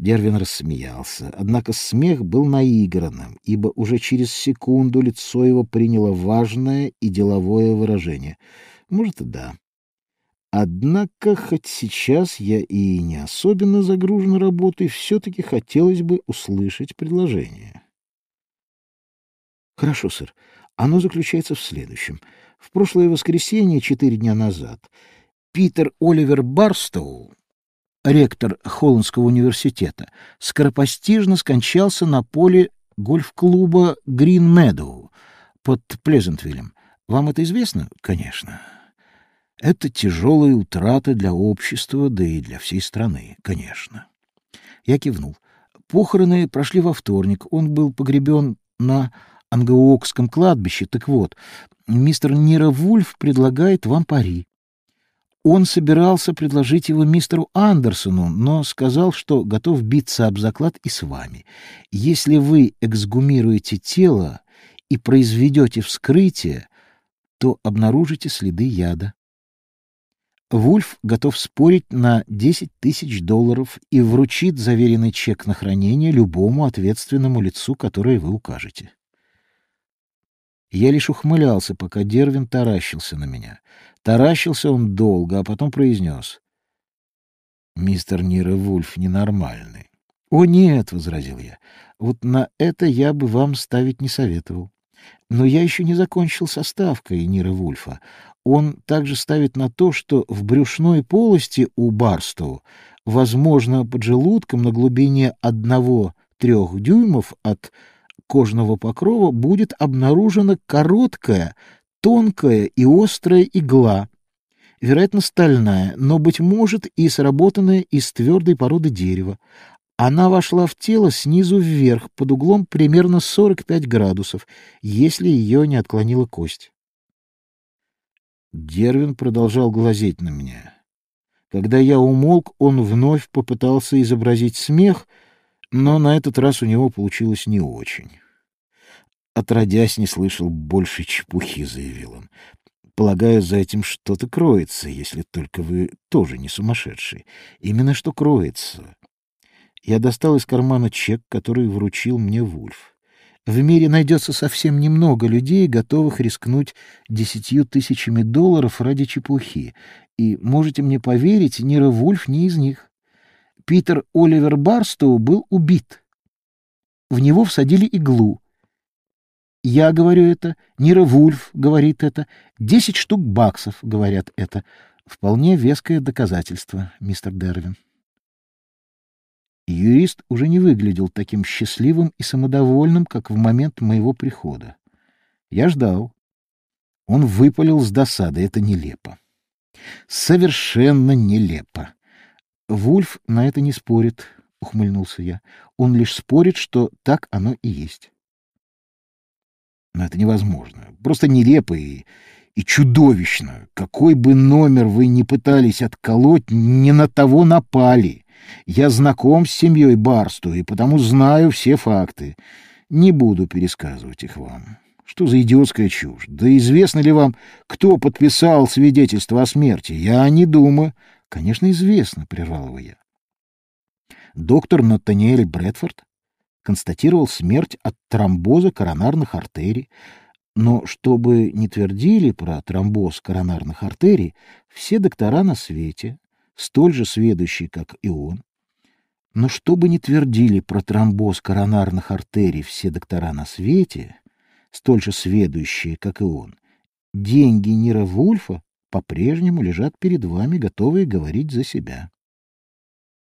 Дервин рассмеялся, однако смех был наигранным, ибо уже через секунду лицо его приняло важное и деловое выражение. Может, и да. Однако, хоть сейчас я и не особенно загружен работой, все-таки хотелось бы услышать предложение. Хорошо, сэр. Оно заключается в следующем. В прошлое воскресенье, четыре дня назад, Питер Оливер Барстоу ректор Холландского университета, скоропостижно скончался на поле гольф-клуба Грин Медоу под Плезентвиллем. Вам это известно? Конечно. Это тяжелая утрата для общества, да и для всей страны, конечно. Я кивнул. Похороны прошли во вторник. Он был погребен на Ангоокском кладбище. Так вот, мистер Нира Вульф предлагает вам пари. Он собирался предложить его мистеру Андерсону, но сказал, что готов биться об заклад и с вами. Если вы эксгумируете тело и произведете вскрытие, то обнаружите следы яда. Вульф готов спорить на 10 тысяч долларов и вручит заверенный чек на хранение любому ответственному лицу, которое вы укажете. Я лишь ухмылялся, пока Дервин таращился на меня. Таращился он долго, а потом произнес. «Мистер Нира Вульф ненормальный». «О, нет», — возразил я, — «вот на это я бы вам ставить не советовал. Но я еще не закончил составкой Нира Вульфа. Он также ставит на то, что в брюшной полости у Барстоу, возможно, под желудком на глубине одного-трех дюймов от кожного покрова будет обнаружена короткая, тонкая и острая игла, вероятно, стальная, но, быть может, и сработанная из твердой породы дерева. Она вошла в тело снизу вверх под углом примерно 45 градусов, если ее не отклонила кость. Дервин продолжал глазеть на меня. Когда я умолк, он вновь попытался изобразить смех, но на этот раз у него получилось не очень. Отродясь, не слышал больше чепухи, заявил он. Полагаю, за этим что-то кроется, если только вы тоже не сумасшедший. Именно что кроется. Я достал из кармана чек, который вручил мне Вульф. В мире найдется совсем немного людей, готовых рискнуть десятью тысячами долларов ради чепухи. И, можете мне поверить, Нира Вульф не из них. Питер Оливер Барстоу был убит. В него всадили иглу. Я говорю это, Нира Вульф говорит это, десять штук баксов говорят это. Вполне веское доказательство, мистер Дервин. Юрист уже не выглядел таким счастливым и самодовольным, как в момент моего прихода. Я ждал. Он выпалил с досады. Это нелепо. Совершенно нелепо. Вульф на это не спорит, — ухмыльнулся я. Он лишь спорит, что так оно и есть. Но это невозможно. Просто нелепо и, и чудовищно. Какой бы номер вы ни пытались отколоть, не на того напали. Я знаком с семьей Барсту и потому знаю все факты. Не буду пересказывать их вам. Что за идиотская чушь? Да известно ли вам, кто подписал свидетельство о смерти? Я не думаю. Конечно, известно, прервал его я. Доктор Натаниэль Брэдфорд констатировал смерть от тромбоза коронарных артерий. Но чтобы не твердили про тромбоз коронарных артерий, все доктора на свете, столь же сведущие, как и он, но чтобы не твердили про тромбоз коронарных артерий все доктора на свете, столь же сведущие, как и он, деньги Нира Вульфа по-прежнему лежат перед вами, готовые говорить за себя.